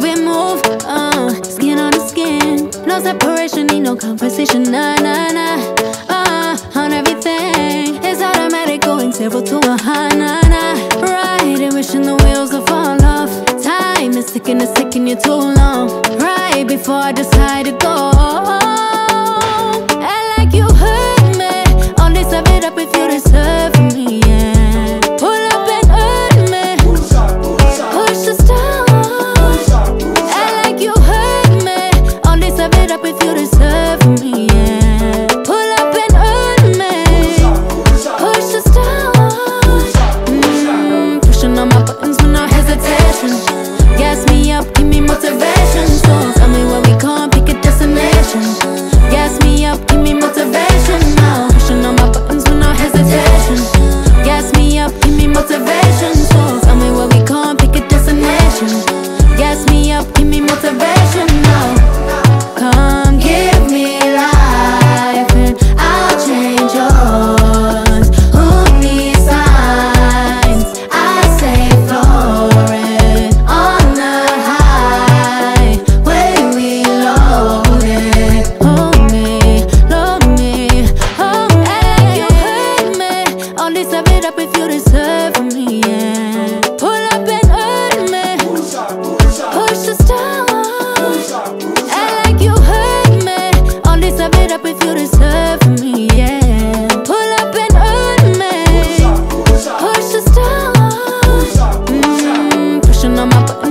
We move, uh, skin on the skin. No separation, need no conversation, nah, nah, nah. Uh, on everything, it's automatic going zero to a high, nah, nah. Riding, wishing the wheels would fall off. Time is ticking, it's taking you too long. Right before I decide to go. All this it up if you deserve me. Yeah. Pull up and hurt me. Push the start. Act like you heard me. This of it up if you deserve me, yeah. Pull up and hurt me. Push the start. Mm, pushing on my buttons